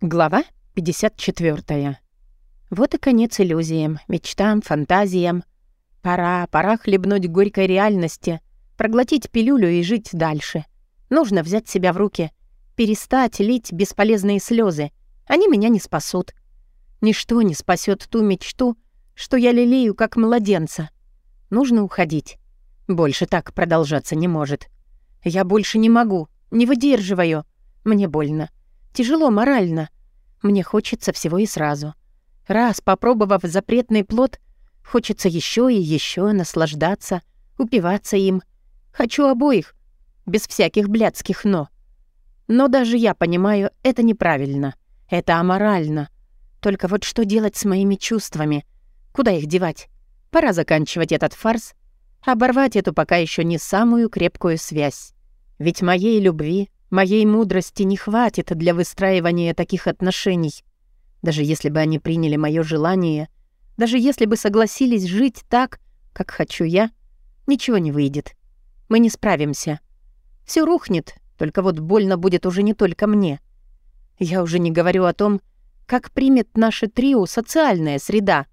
Глава 54. Вот и конец иллюзиям, мечтам, фантазиям. Пора, пора хлебнуть горькой реальности, проглотить пилюлю и жить дальше. Нужно взять себя в руки, перестать лить бесполезные слезы. Они меня не спасут. Ничто не спасет ту мечту, что я лелею как младенца. Нужно уходить. Больше так продолжаться не может. Я больше не могу, не выдерживаю. Мне больно. Тяжело морально. Мне хочется всего и сразу. Раз попробовав запретный плод, хочется еще и еще наслаждаться, упиваться им. Хочу обоих, без всяких блядских «но». Но даже я понимаю, это неправильно. Это аморально. Только вот что делать с моими чувствами? Куда их девать? Пора заканчивать этот фарс, оборвать эту пока еще не самую крепкую связь. Ведь моей любви, Моей мудрости не хватит для выстраивания таких отношений. Даже если бы они приняли мое желание, даже если бы согласились жить так, как хочу я, ничего не выйдет. Мы не справимся. Все рухнет, только вот больно будет уже не только мне. Я уже не говорю о том, как примет наше трио социальная среда.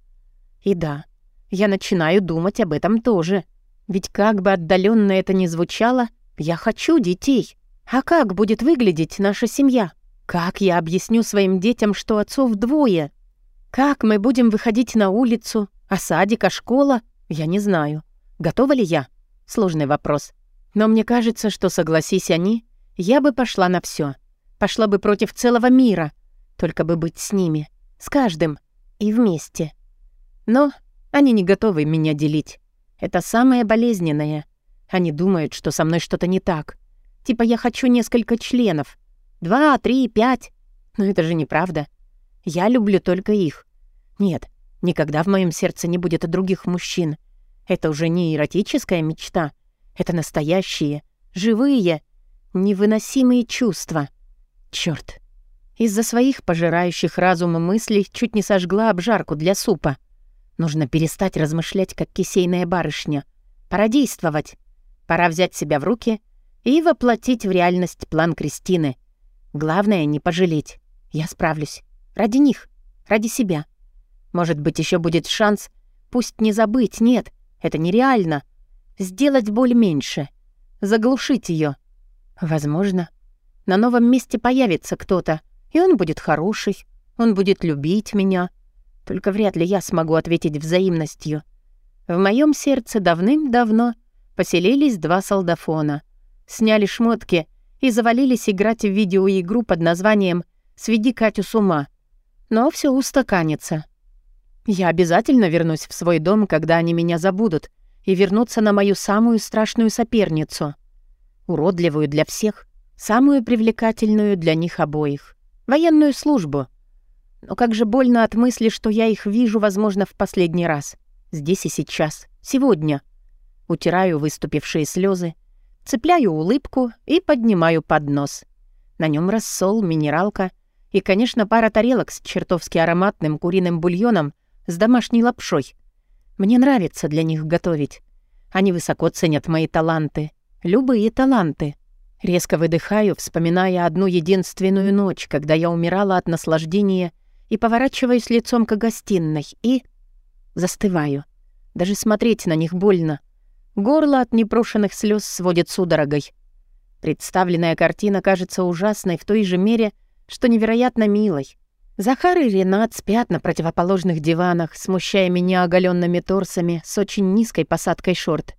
И да, я начинаю думать об этом тоже. Ведь как бы отдаленно это ни звучало, я хочу детей. А как будет выглядеть наша семья? Как я объясню своим детям, что отцов двое? Как мы будем выходить на улицу? А садик, а школа? Я не знаю. Готова ли я? Сложный вопрос. Но мне кажется, что, согласись они, я бы пошла на все. Пошла бы против целого мира. Только бы быть с ними. С каждым. И вместе. Но они не готовы меня делить. Это самое болезненное. Они думают, что со мной что-то не так. Типа я хочу несколько членов. Два, три, пять. Но это же неправда. Я люблю только их. Нет, никогда в моем сердце не будет других мужчин. Это уже не эротическая мечта. Это настоящие, живые, невыносимые чувства. Чёрт. Из-за своих пожирающих разум мыслей чуть не сожгла обжарку для супа. Нужно перестать размышлять, как кисейная барышня. Пора действовать. Пора взять себя в руки — и воплотить в реальность план Кристины. Главное — не пожалеть. Я справлюсь. Ради них. Ради себя. Может быть, еще будет шанс. Пусть не забыть, нет, это нереально. Сделать боль меньше. Заглушить ее. Возможно. На новом месте появится кто-то, и он будет хороший. Он будет любить меня. Только вряд ли я смогу ответить взаимностью. В моем сердце давным-давно поселились два солдафона — сняли шмотки и завалились играть в видеоигру под названием «Сведи Катю с ума». Но все устаканится. Я обязательно вернусь в свой дом, когда они меня забудут, и вернуться на мою самую страшную соперницу. Уродливую для всех, самую привлекательную для них обоих. Военную службу. Но как же больно от мысли, что я их вижу, возможно, в последний раз. Здесь и сейчас. Сегодня. Утираю выступившие слезы Цепляю улыбку и поднимаю поднос. На нем рассол, минералка и, конечно, пара тарелок с чертовски ароматным куриным бульоном с домашней лапшой. Мне нравится для них готовить. Они высоко ценят мои таланты. Любые таланты. Резко выдыхаю, вспоминая одну единственную ночь, когда я умирала от наслаждения и поворачиваюсь лицом к гостиной и... Застываю. Даже смотреть на них больно. Горло от непрошенных слез сводит судорогой. Представленная картина кажется ужасной в той же мере, что невероятно милой. Захар и Ренат спят на противоположных диванах, смущая меня оголенными торсами с очень низкой посадкой шорт.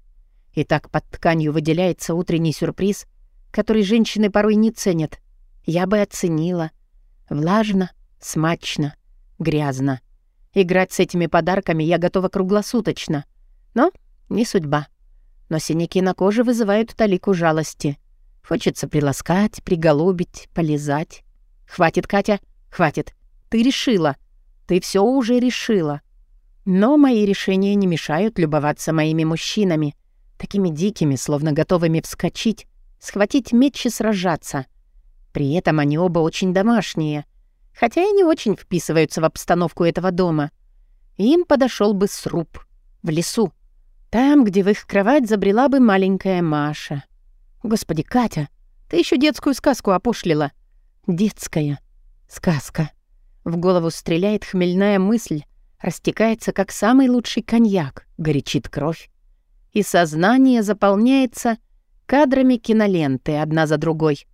И так под тканью выделяется утренний сюрприз, который женщины порой не ценят. Я бы оценила. Влажно, смачно, грязно. Играть с этими подарками я готова круглосуточно. Но не судьба но синяки на коже вызывают талику жалости. Хочется приласкать, приголубить, полизать. «Хватит, Катя, хватит. Ты решила. Ты все уже решила». Но мои решения не мешают любоваться моими мужчинами, такими дикими, словно готовыми вскочить, схватить меч и сражаться. При этом они оба очень домашние, хотя и не очень вписываются в обстановку этого дома. Им подошел бы сруб в лесу, там, где в их кровать забрела бы маленькая Маша. Господи, Катя, ты еще детскую сказку опошлила. Детская. Сказка. В голову стреляет хмельная мысль, растекается, как самый лучший коньяк, горячит кровь. И сознание заполняется кадрами киноленты одна за другой.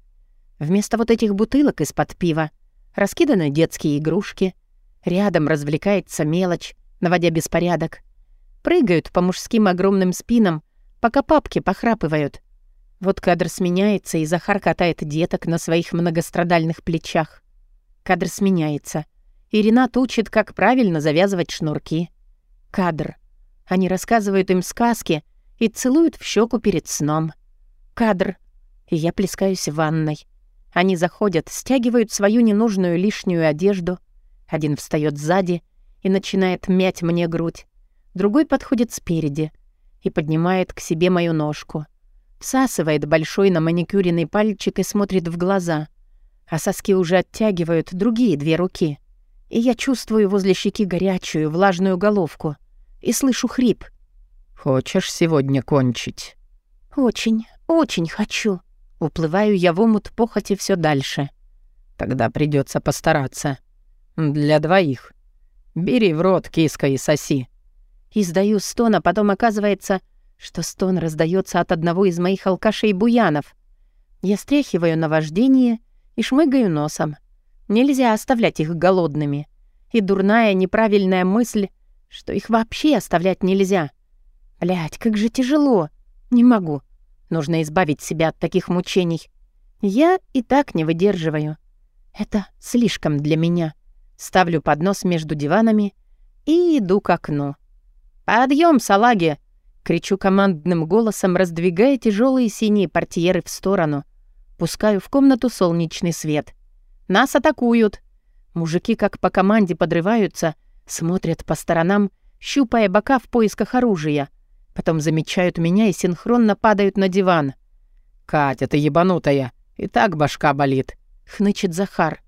Вместо вот этих бутылок из-под пива раскиданы детские игрушки, рядом развлекается мелочь, наводя беспорядок. Прыгают по мужским огромным спинам, пока папки похрапывают. Вот кадр сменяется, и Захар катает деток на своих многострадальных плечах. Кадр сменяется, и Ренат учит, как правильно завязывать шнурки. Кадр. Они рассказывают им сказки и целуют в щеку перед сном. Кадр. И я плескаюсь в ванной. Они заходят, стягивают свою ненужную лишнюю одежду. Один встает сзади и начинает мять мне грудь. Другой подходит спереди и поднимает к себе мою ножку. Всасывает большой на маникюренный пальчик и смотрит в глаза. А соски уже оттягивают другие две руки. И я чувствую возле щеки горячую, влажную головку. И слышу хрип. «Хочешь сегодня кончить?» «Очень, очень хочу». Уплываю я в омут похоти все дальше. «Тогда придется постараться. Для двоих. Бери в рот киска и соси». Издаю стон, а потом оказывается, что стон раздается от одного из моих алкашей буянов. Я стряхиваю наваждение и шмыгаю носом. Нельзя оставлять их голодными. И дурная неправильная мысль, что их вообще оставлять нельзя. Блядь, как же тяжело. Не могу. Нужно избавить себя от таких мучений. Я и так не выдерживаю. Это слишком для меня. Ставлю поднос между диванами и иду к окну. «Подъем, салаги!» — кричу командным голосом, раздвигая тяжелые синие портьеры в сторону. Пускаю в комнату солнечный свет. «Нас атакуют!» Мужики, как по команде, подрываются, смотрят по сторонам, щупая бока в поисках оружия. Потом замечают меня и синхронно падают на диван. «Катя, ты ебанутая! И так башка болит!» — хнычет Захар.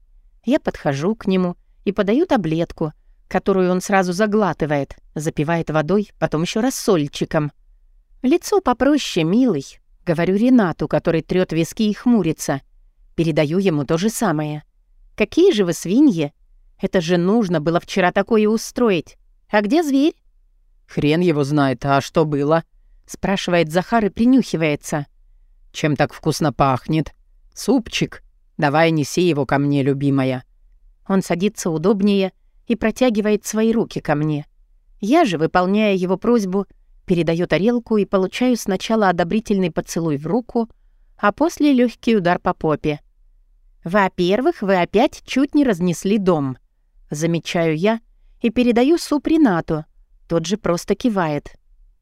Я подхожу к нему и подаю таблетку — которую он сразу заглатывает, запивает водой, потом еще раз сольчиком. «Лицо попроще, милый», — говорю Ренату, который трёт виски и хмурится. Передаю ему то же самое. «Какие же вы свиньи? Это же нужно было вчера такое устроить. А где зверь?» «Хрен его знает, а что было?» — спрашивает Захар и принюхивается. «Чем так вкусно пахнет? Супчик. Давай неси его ко мне, любимая». Он садится удобнее — и протягивает свои руки ко мне. Я же, выполняя его просьбу, передаю тарелку и получаю сначала одобрительный поцелуй в руку, а после легкий удар по попе. «Во-первых, вы опять чуть не разнесли дом», — замечаю я и передаю суп Ренату. Тот же просто кивает.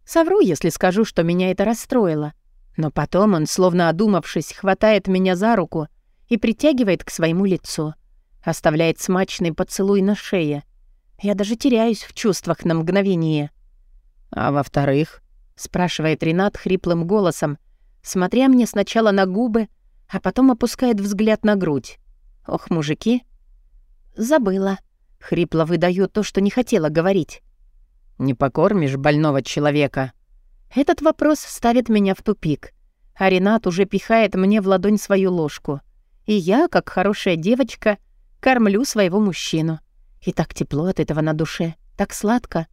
Совру, если скажу, что меня это расстроило. Но потом он, словно одумавшись, хватает меня за руку и притягивает к своему лицу оставляет смачный поцелуй на шее. Я даже теряюсь в чувствах на мгновение. «А во-вторых?» — спрашивает Ренат хриплым голосом, смотря мне сначала на губы, а потом опускает взгляд на грудь. «Ох, мужики!» «Забыла». Хрипло выдаю то, что не хотела говорить. «Не покормишь больного человека?» Этот вопрос ставит меня в тупик. А Ренат уже пихает мне в ладонь свою ложку. И я, как хорошая девочка, — Кормлю своего мужчину. И так тепло от этого на душе, так сладко.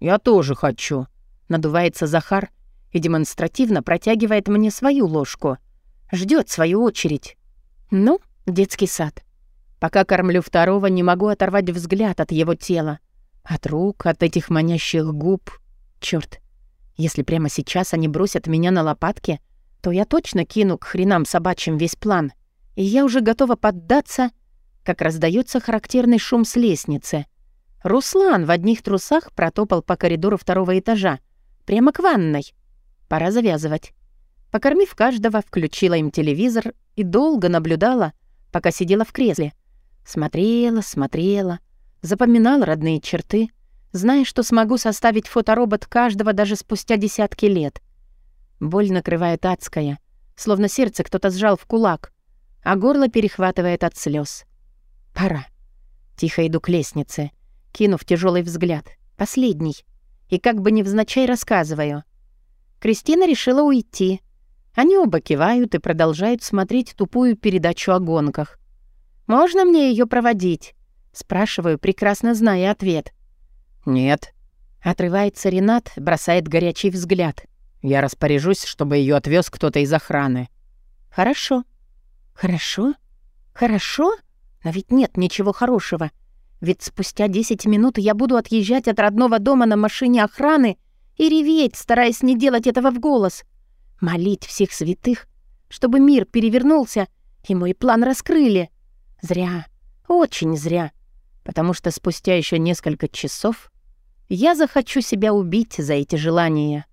«Я тоже хочу», — надувается Захар и демонстративно протягивает мне свою ложку. Ждет свою очередь. Ну, детский сад. Пока кормлю второго, не могу оторвать взгляд от его тела. От рук, от этих манящих губ. Черт, если прямо сейчас они бросят меня на лопатки, то я точно кину к хренам собачьим весь план. И я уже готова поддаться — как раздается характерный шум с лестницы. Руслан в одних трусах протопал по коридору второго этажа, прямо к ванной. Пора завязывать. Покормив каждого, включила им телевизор и долго наблюдала, пока сидела в кресле. Смотрела, смотрела, запоминала родные черты, зная, что смогу составить фоторобот каждого даже спустя десятки лет. Боль накрывает адская, словно сердце кто-то сжал в кулак, а горло перехватывает от слез. Пора. Тихо иду к лестнице, кинув тяжелый взгляд. Последний. И как бы невзначай рассказываю. Кристина решила уйти. Они оба кивают и продолжают смотреть тупую передачу о гонках. Можно мне ее проводить?» Спрашиваю, прекрасно зная ответ. «Нет». Отрывается Ренат, бросает горячий взгляд. «Я распоряжусь, чтобы ее отвез кто-то из охраны». «Хорошо». «Хорошо? Хорошо? Но ведь нет ничего хорошего. Ведь спустя 10 минут я буду отъезжать от родного дома на машине охраны и реветь, стараясь не делать этого в голос. Молить всех святых, чтобы мир перевернулся и мой план раскрыли. Зря, очень зря, потому что спустя еще несколько часов я захочу себя убить за эти желания.